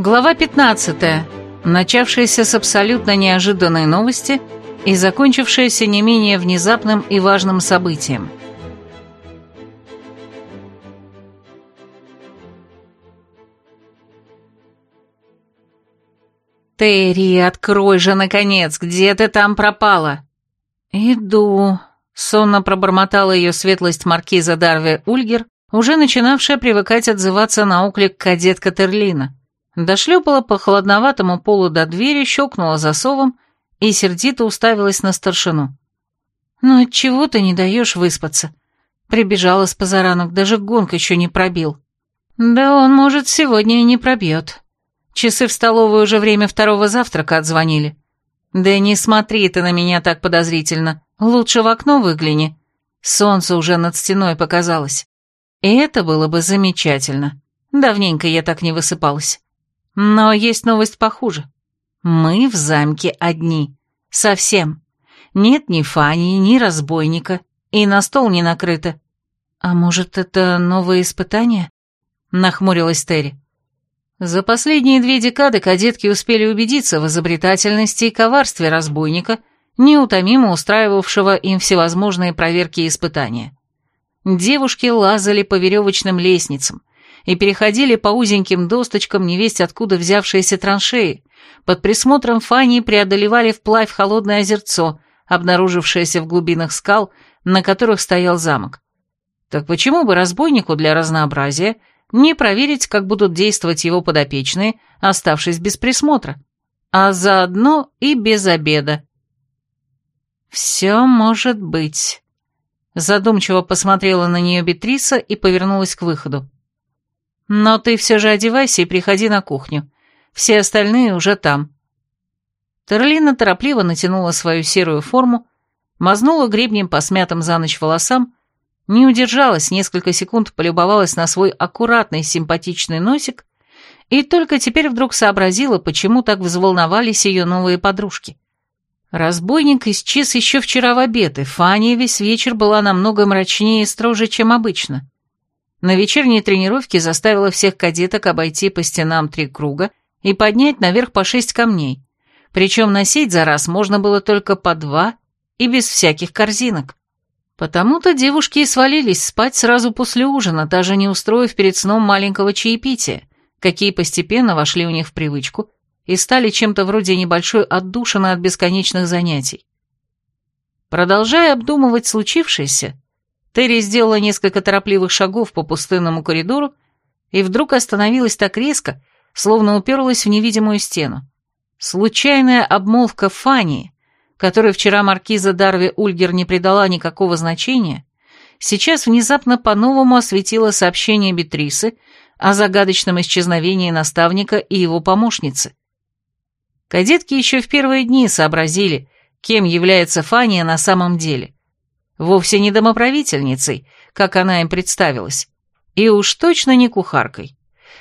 Глава 15. Начавшаяся с абсолютно неожиданной новости и закончившаяся не менее внезапным и важным событием. «Терри, открой же, наконец! Где ты там пропала?» «Иду», — сонно пробормотала ее светлость маркиза Дарви Ульгер, уже начинавшая привыкать отзываться на оклик кадетка Терлина. Дошлепала по холодноватому полу до двери, щелкнула засовом и сердито уставилась на старшину. «Ну отчего ты не даешь выспаться?» Прибежала с позаранок, даже гонг еще не пробил. «Да он, может, сегодня и не пробьет. Часы в столовой уже время второго завтрака отзвонили. Да не смотри ты на меня так подозрительно. Лучше в окно выгляни. Солнце уже над стеной показалось. И это было бы замечательно. Давненько я так не высыпалась. Но есть новость похуже. Мы в замке одни. Совсем. Нет ни Фани, ни разбойника. И на стол не накрыто. А может, это новое испытание? Нахмурилась Терри. За последние две декады кадетки успели убедиться в изобретательности и коварстве разбойника, неутомимо устраивавшего им всевозможные проверки и испытания. Девушки лазали по веревочным лестницам и переходили по узеньким досточкам невесть откуда взявшиеся траншеи, под присмотром Фани преодолевали вплавь холодное озерцо, обнаружившееся в глубинах скал, на которых стоял замок. Так почему бы разбойнику для разнообразия не проверить, как будут действовать его подопечные, оставшись без присмотра, а заодно и без обеда. «Все может быть», — задумчиво посмотрела на нее Бетриса и повернулась к выходу. «Но ты все же одевайся и приходи на кухню. Все остальные уже там». Терлина торопливо натянула свою серую форму, мазнула гребнем по смятым за ночь волосам не удержалась, несколько секунд полюбовалась на свой аккуратный симпатичный носик и только теперь вдруг сообразила, почему так взволновались ее новые подружки. Разбойник исчез еще вчера в обед, и Фания весь вечер была намного мрачнее и строже, чем обычно. На вечерней тренировке заставила всех кадеток обойти по стенам три круга и поднять наверх по шесть камней, причем носить за раз можно было только по два и без всяких корзинок. Потому-то девушки и свалились спать сразу после ужина, даже не устроив перед сном маленького чаепития, какие постепенно вошли у них в привычку и стали чем-то вроде небольшой отдушины от бесконечных занятий. Продолжая обдумывать случившееся, Терри сделала несколько торопливых шагов по пустынному коридору и вдруг остановилась так резко, словно уперлась в невидимую стену. Случайная обмолвка Фании, которой вчера маркиза Дарви Ульгер не придала никакого значения, сейчас внезапно по-новому осветила сообщение Бетрисы о загадочном исчезновении наставника и его помощницы. Кадетки еще в первые дни сообразили, кем является Фания на самом деле. Вовсе не домоправительницей, как она им представилась, и уж точно не кухаркой,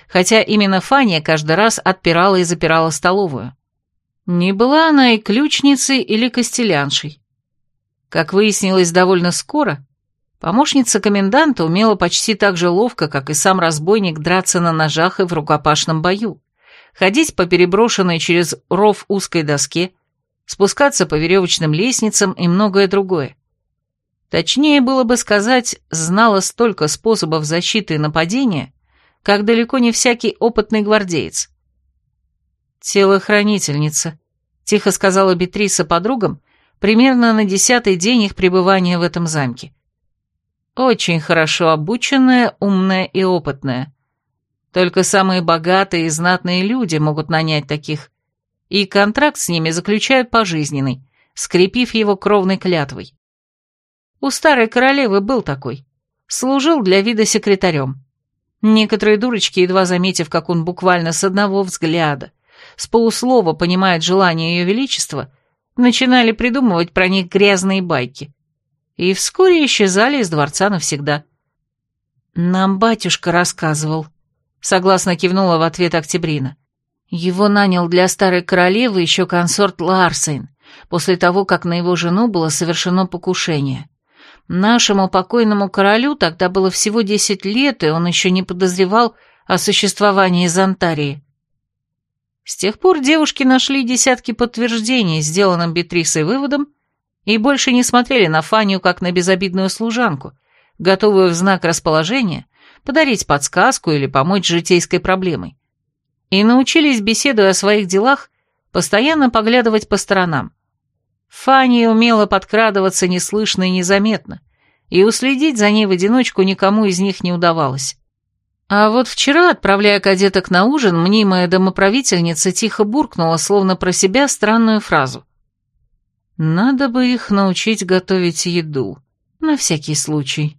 хотя именно Фания каждый раз отпирала и запирала столовую. Не была она и ключницей или костеляншей. Как выяснилось довольно скоро, помощница коменданта умела почти так же ловко, как и сам разбойник, драться на ножах и в рукопашном бою, ходить по переброшенной через ров узкой доске, спускаться по веревочным лестницам и многое другое. Точнее было бы сказать, знала столько способов защиты и нападения, как далеко не всякий опытный гвардеец. «Телохранительница», — тихо сказала Бетриса подругам, примерно на десятый день их пребывания в этом замке. «Очень хорошо обученная, умная и опытная. Только самые богатые и знатные люди могут нанять таких, и контракт с ними заключают пожизненный, скрепив его кровной клятвой. У старой королевы был такой. Служил для вида секретарем. Некоторые дурочки, едва заметив, как он буквально с одного взгляда с полуслова понимает желание ее величества, начинали придумывать про них грязные байки. И вскоре исчезали из дворца навсегда. «Нам батюшка рассказывал», — согласно кивнула в ответ Октябрина. «Его нанял для старой королевы еще консорт Ларсейн, после того, как на его жену было совершено покушение. Нашему покойному королю тогда было всего десять лет, и он еще не подозревал о существовании Зонтарии. С тех пор девушки нашли десятки подтверждений, сделанным Бетрисой выводом, и больше не смотрели на Фанию как на безобидную служанку, готовую в знак расположения подарить подсказку или помочь житейской проблемой. И научились, беседуя о своих делах, постоянно поглядывать по сторонам. Фанни умела подкрадываться неслышно и незаметно, и уследить за ней в одиночку никому из них не удавалось. А вот вчера, отправляя кадеток на ужин, мнимая домоправительница тихо буркнула, словно про себя, странную фразу. «Надо бы их научить готовить еду, на всякий случай.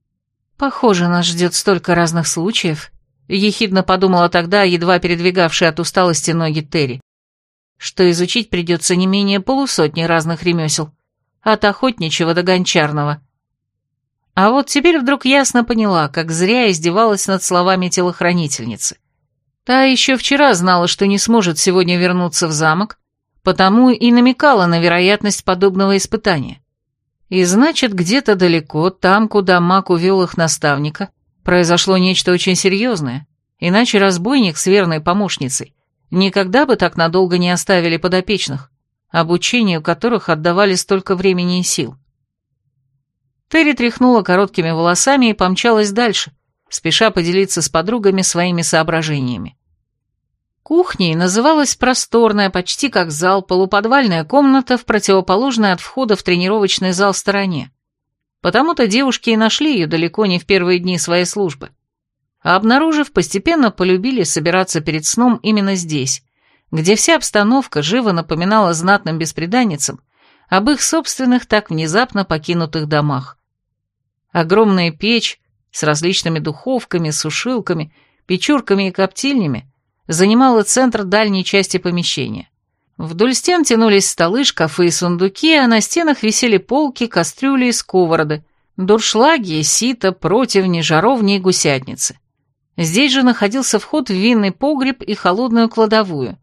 Похоже, нас ждет столько разных случаев», — ехидно подумала тогда, едва передвигавшая от усталости ноги Терри что изучить придется не менее полусотни разных ремесел, от охотничьего до гончарного. А вот теперь вдруг ясно поняла, как зря издевалась над словами телохранительницы. Та еще вчера знала, что не сможет сегодня вернуться в замок, потому и намекала на вероятность подобного испытания. И значит, где-то далеко, там, куда маг увел их наставника, произошло нечто очень серьезное, иначе разбойник с верной помощницей никогда бы так надолго не оставили подопечных, обучению которых отдавали столько времени и сил. Терри тряхнула короткими волосами и помчалась дальше, спеша поделиться с подругами своими соображениями. Кухней называлась просторная, почти как зал, полуподвальная комната в противоположной от входа в тренировочный зал стороне. Потому-то девушки и нашли ее далеко не в первые дни своей службы а обнаружив, постепенно полюбили собираться перед сном именно здесь, где вся обстановка живо напоминала знатным беспреданницам об их собственных так внезапно покинутых домах. Огромная печь с различными духовками, сушилками, печурками и коптильнями занимала центр дальней части помещения. Вдоль стен тянулись столы, шкафы и сундуки, а на стенах висели полки, кастрюли и сковороды, дуршлаги, сито, противни, жаровни и гусятницы. Здесь же находился вход в винный погреб и холодную кладовую,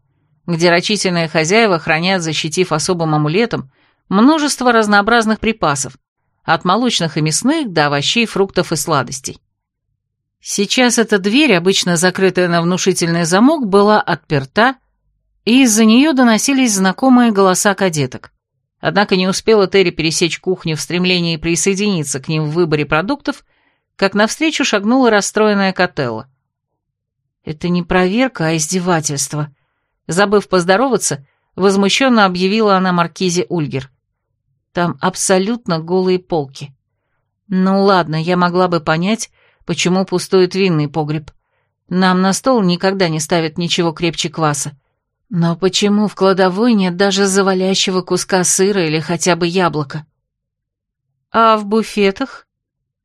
где рачительные хозяева хранят, защитив особым амулетом, множество разнообразных припасов, от молочных и мясных до овощей, фруктов и сладостей. Сейчас эта дверь, обычно закрытая на внушительный замок, была отперта, и из-за нее доносились знакомые голоса кадеток. Однако не успела Терри пересечь кухню в стремлении присоединиться к ним в выборе продуктов, как навстречу шагнула расстроенная Котелла. «Это не проверка, а издевательство», — забыв поздороваться, возмущенно объявила она маркизе Ульгер. «Там абсолютно голые полки. Ну ладно, я могла бы понять, почему пустует винный погреб. Нам на стол никогда не ставят ничего крепче кваса. Но почему в кладовой нет даже завалящего куска сыра или хотя бы яблока? А в буфетах?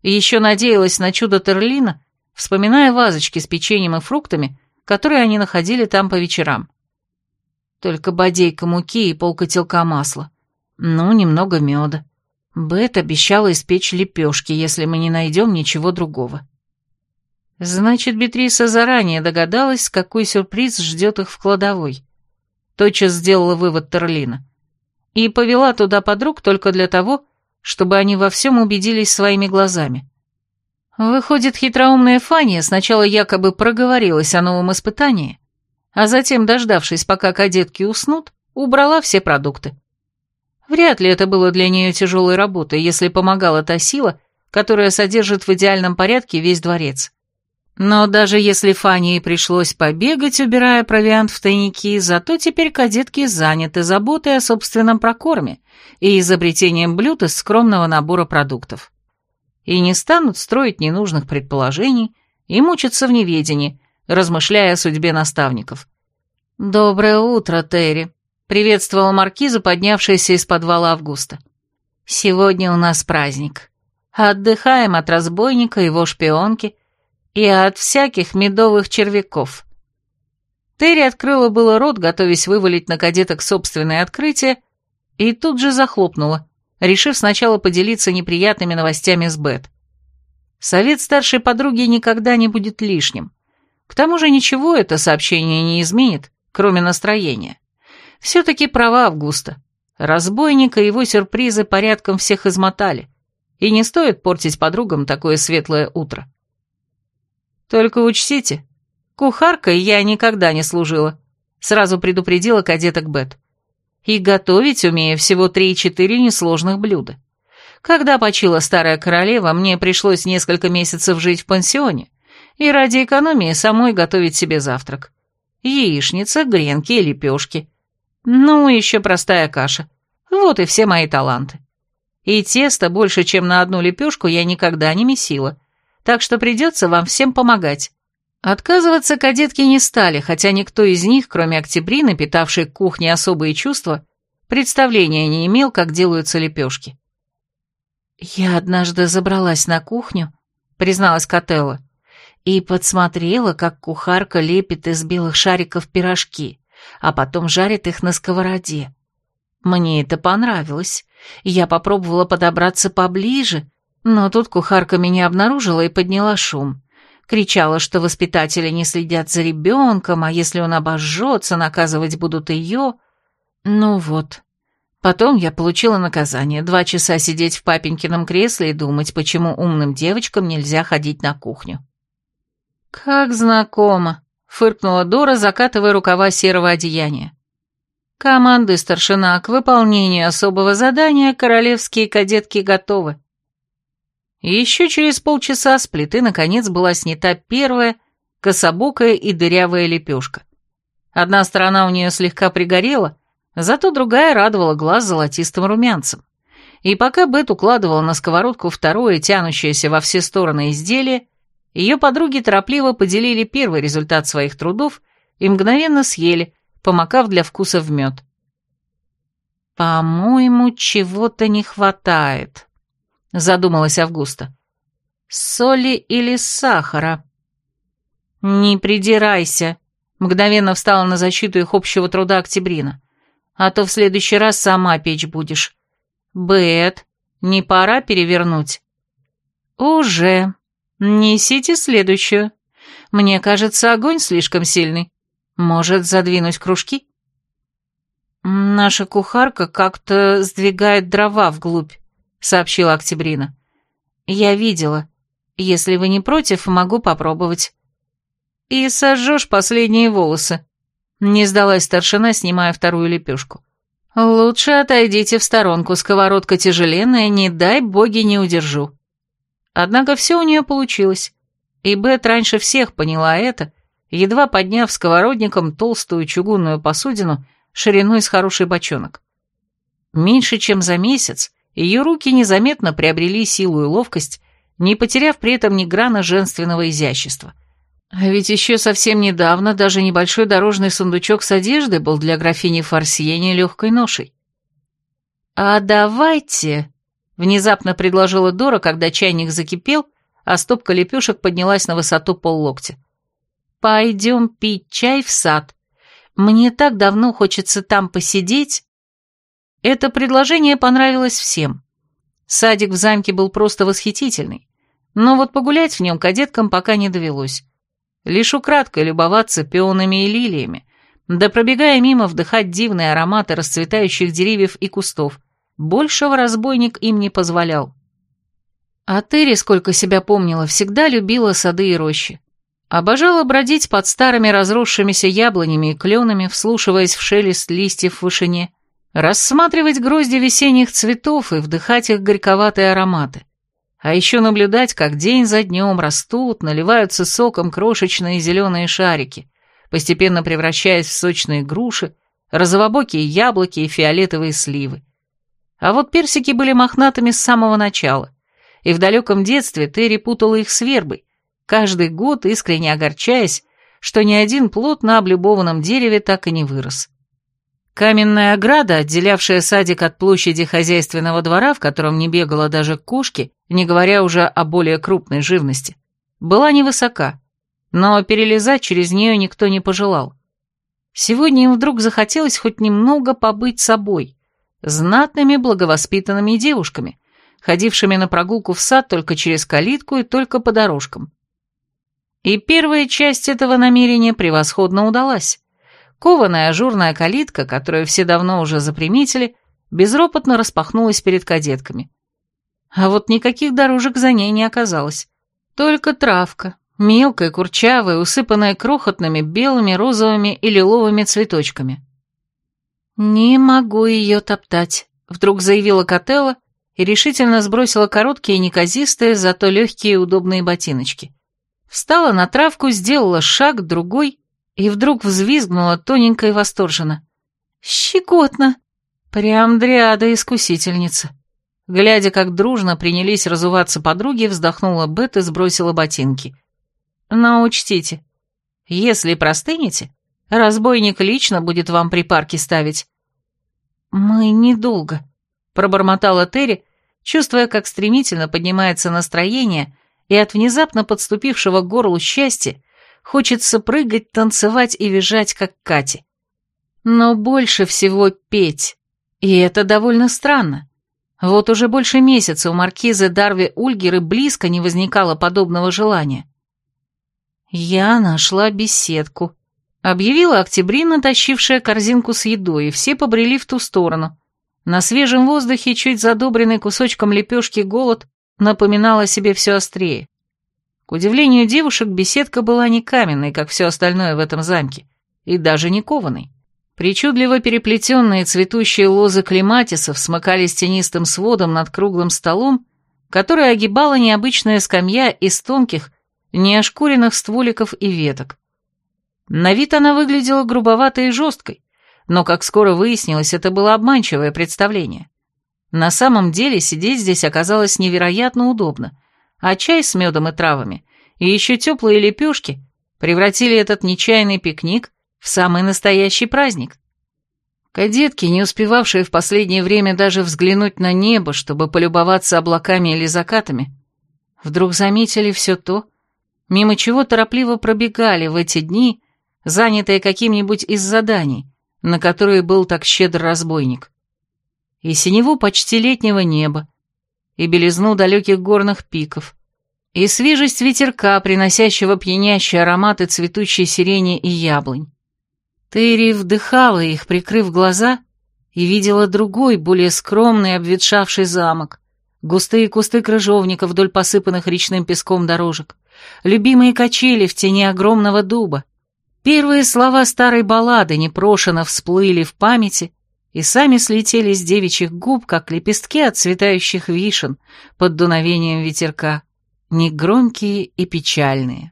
еще надеялась на чудо Терлина, вспоминая вазочки с печеньем и фруктами, которые они находили там по вечерам. Только бодейка муки и полкотелка масла. Ну, немного меда. Бет обещала испечь лепешки, если мы не найдем ничего другого. Значит, Бетриса заранее догадалась, какой сюрприз ждет их в кладовой. Тотчас сделала вывод Терлина. И повела туда подруг только для того, чтобы они во всем убедились своими глазами. Выходит, хитроумная Фания сначала якобы проговорилась о новом испытании, а затем, дождавшись, пока кадетки уснут, убрала все продукты. Вряд ли это было для нее тяжелой работой, если помогала та сила, которая содержит в идеальном порядке весь дворец. Но даже если Фании пришлось побегать, убирая провиант в тайники, зато теперь кадетки заняты заботой о собственном прокорме и изобретением блюд из скромного набора продуктов. И не станут строить ненужных предположений и мучиться в неведении, размышляя о судьбе наставников. «Доброе утро, Терри», — приветствовала маркиза, поднявшаяся из подвала Августа. «Сегодня у нас праздник. Отдыхаем от разбойника, его шпионки — и от всяких медовых червяков. Терри открыла было рот, готовясь вывалить на кадеток собственное открытие, и тут же захлопнула, решив сначала поделиться неприятными новостями с Бет. Совет старшей подруги никогда не будет лишним. К тому же ничего это сообщение не изменит, кроме настроения. Все-таки права Августа. Разбойник и его сюрпризы порядком всех измотали, и не стоит портить подругам такое светлое утро. Только учтите, кухаркой я никогда не служила, сразу предупредила кадеток Бет. И готовить умею всего три-четыре несложных блюда. Когда почила старая королева, мне пришлось несколько месяцев жить в пансионе, и ради экономии самой готовить себе завтрак. Яичница, гренки и лепешки. Ну, еще простая каша. Вот и все мои таланты. И тесто больше, чем на одну лепешку, я никогда не месила, так что придется вам всем помогать. Отказываться кадетки не стали, хотя никто из них, кроме Октябрины, питавшей к кухне особые чувства, представления не имел, как делаются лепешки. «Я однажды забралась на кухню», — призналась Котелла, и подсмотрела, как кухарка лепит из белых шариков пирожки, а потом жарит их на сковороде. Мне это понравилось. Я попробовала подобраться поближе, но тут кухарка меня обнаружила и подняла шум. Кричала, что воспитатели не следят за ребенком, а если он обожжется, наказывать будут ее. Ну вот. Потом я получила наказание два часа сидеть в папенькином кресле и думать, почему умным девочкам нельзя ходить на кухню. «Как знакомо», — фыркнула Дора, закатывая рукава серого одеяния. «Команды старшина к выполнению особого задания королевские кадетки готовы». Еще через полчаса с плиты наконец была снята первая, кособокая и дырявая лепешка. Одна сторона у нее слегка пригорела, зато другая радовала глаз золотистым румянцем. И пока Бет укладывала на сковородку второе, тянущееся во все стороны изделие, ее подруги торопливо поделили первый результат своих трудов и мгновенно съели, помакав для вкуса в мед. «По-моему, чего-то не хватает», — задумалась Августа. «Соли или сахара?» «Не придирайся», — мгновенно встала на защиту их общего труда Октябрина. «А то в следующий раз сама печь будешь. Бет, не пора перевернуть?» «Уже», «Несите следующую. Мне кажется, огонь слишком сильный. Может, задвинуть кружки?» «Наша кухарка как-то сдвигает дрова вглубь», — сообщила Октябрина. «Я видела. Если вы не против, могу попробовать». «И сожжешь последние волосы», — не сдалась старшина, снимая вторую лепешку. «Лучше отойдите в сторонку, сковородка тяжеленная, не дай боги не удержу». Однако все у нее получилось, и Бет раньше всех поняла это, едва подняв сковородником толстую чугунную посудину шириной с хороший бочонок. Меньше чем за месяц ее руки незаметно приобрели силу и ловкость, не потеряв при этом ни грана женственного изящества. А ведь еще совсем недавно даже небольшой дорожный сундучок с одеждой был для графини Фарсье легкой ношей. «А давайте», Внезапно предложила Дора, когда чайник закипел, а стопка лепешек поднялась на высоту поллоктя. «Пойдем пить чай в сад. Мне так давно хочется там посидеть». Это предложение понравилось всем. Садик в замке был просто восхитительный, но вот погулять в нем кадеткам пока не довелось. Лишь украдкой любоваться пионами и лилиями, да пробегая мимо вдыхать дивные ароматы расцветающих деревьев и кустов, Большего разбойник им не позволял. А Терри, сколько себя помнила, всегда любила сады и рощи. Обожала бродить под старыми разросшимися яблонями и кленами, вслушиваясь в шелест листьев в вышине, рассматривать грозди весенних цветов и вдыхать их горьковатые ароматы. А еще наблюдать, как день за днем растут, наливаются соком крошечные зеленые шарики, постепенно превращаясь в сочные груши, розовобокие яблоки и фиолетовые сливы. А вот персики были мохнатыми с самого начала, и в далеком детстве Терри путала их с вербой, каждый год искренне огорчаясь, что ни один плод на облюбованном дереве так и не вырос. Каменная ограда, отделявшая садик от площади хозяйственного двора, в котором не бегала даже кошки, не говоря уже о более крупной живности, была невысока, но перелезать через нее никто не пожелал. Сегодня им вдруг захотелось хоть немного побыть собой, знатными благовоспитанными девушками, ходившими на прогулку в сад только через калитку и только по дорожкам. И первая часть этого намерения превосходно удалась. Кованая ажурная калитка, которую все давно уже заприметили, безропотно распахнулась перед кадетками. А вот никаких дорожек за ней не оказалось. Только травка, мелкая, курчавая, усыпанная крохотными белыми, розовыми и лиловыми цветочками. «Не могу ее топтать», — вдруг заявила Котелла и решительно сбросила короткие неказистые, зато легкие и удобные ботиночки. Встала на травку, сделала шаг, другой, и вдруг взвизгнула тоненько и восторженно. «Щекотно!» Прям дриада-искусительница. Глядя, как дружно принялись разуваться подруги, вздохнула Бет и сбросила ботинки. Но учтите, если простынете, разбойник лично будет вам припарки ставить. Мы недолго, пробормотала Терри, чувствуя, как стремительно поднимается настроение, и от внезапно подступившего к горлу счастья хочется прыгать, танцевать и визжать, как Кати. Но больше всего петь. И это довольно странно. Вот уже больше месяца у маркизы Дарви Ульгеры близко не возникало подобного желания. «Я нашла беседку», — объявила Октябрина, тащившая корзинку с едой, и все побрели в ту сторону. На свежем воздухе, чуть задобренный кусочком лепешки голод, напоминал о себе все острее. К удивлению девушек, беседка была не каменной, как все остальное в этом замке, и даже не кованой. Причудливо переплетенные цветущие лозы клематисов смыкались тенистым сводом над круглым столом, который огибала необычная скамья из тонких, неошкуренных стволиков и веток. На вид она выглядела грубоватой и жесткой, но, как скоро выяснилось, это было обманчивое представление. На самом деле сидеть здесь оказалось невероятно удобно, а чай с медом и травами и еще теплые лепешки превратили этот нечаянный пикник в самый настоящий праздник. Кадетки, не успевавшие в последнее время даже взглянуть на небо, чтобы полюбоваться облаками или закатами, вдруг заметили все то, мимо чего торопливо пробегали в эти дни, занятые каким-нибудь из заданий, на которые был так щедр разбойник. И синеву почти летнего неба, и белизну далеких горных пиков, и свежесть ветерка, приносящего пьянящие ароматы цветущей сирени и яблонь. Терри вдыхала их, прикрыв глаза, и видела другой, более скромный, обветшавший замок, густые кусты крыжовника вдоль посыпанных речным песком дорожек, любимые качели в тени огромного дуба. Первые слова старой баллады непрошено всплыли в памяти и сами слетели с девичьих губ, как лепестки от цветающих вишен под дуновением ветерка, негромкие и печальные.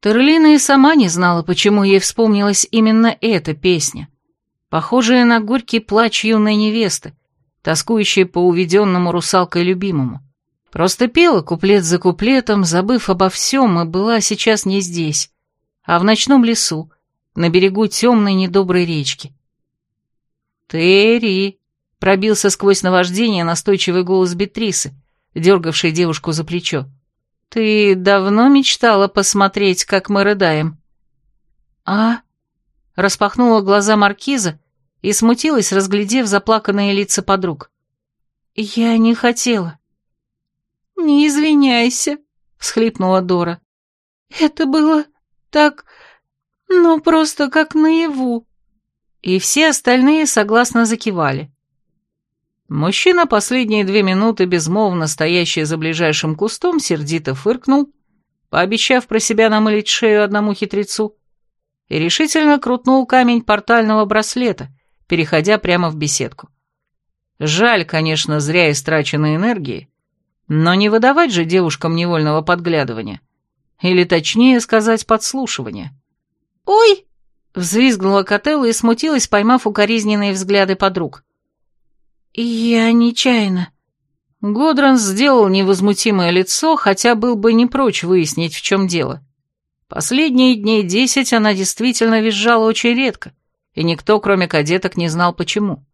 Терлина и сама не знала, почему ей вспомнилась именно эта песня, похожая на горький плач юной невесты, тоскующей по уведенному русалкой любимому. Просто пела куплет за куплетом, забыв обо всем, и была сейчас не здесь, а в ночном лесу, на берегу темной недоброй речки. «Терри!» — пробился сквозь наваждение настойчивый голос Бетрисы, дергавший девушку за плечо. «Ты давно мечтала посмотреть, как мы рыдаем?» «А?» — распахнула глаза маркиза и смутилась, разглядев заплаканные лица подруг. «Я не хотела». «Не извиняйся», — всхлипнула Дора. «Это было так... ну, просто как наяву». И все остальные согласно закивали. Мужчина последние две минуты, безмолвно стоящий за ближайшим кустом, сердито фыркнул, пообещав про себя намылить шею одному хитрецу, и решительно крутнул камень портального браслета, переходя прямо в беседку. Жаль, конечно, зря истраченной энергии, но не выдавать же девушкам невольного подглядывания. Или точнее сказать, подслушивания. «Ой!» — взвизгнула Котелла и смутилась, поймав укоризненные взгляды подруг. «Я нечаянно». Годранс сделал невозмутимое лицо, хотя был бы не прочь выяснить, в чем дело. Последние дней десять она действительно визжала очень редко, и никто, кроме кадеток, не знал почему.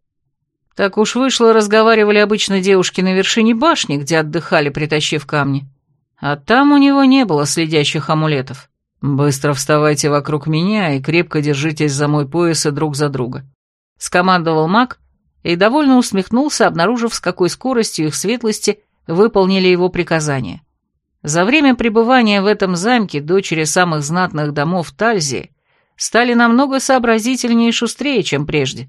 Так уж вышло, разговаривали обычно девушки на вершине башни, где отдыхали, притащив камни. А там у него не было следящих амулетов. «Быстро вставайте вокруг меня и крепко держитесь за мой пояс и друг за друга», — скомандовал маг, и довольно усмехнулся, обнаружив, с какой скоростью их светлости выполнили его приказание. За время пребывания в этом замке дочери самых знатных домов Тальзии стали намного сообразительнее и шустрее, чем прежде.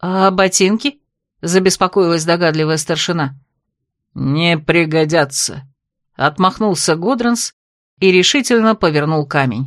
«А ботинки?» — забеспокоилась догадливая старшина. «Не пригодятся», — отмахнулся Годранс и решительно повернул камень.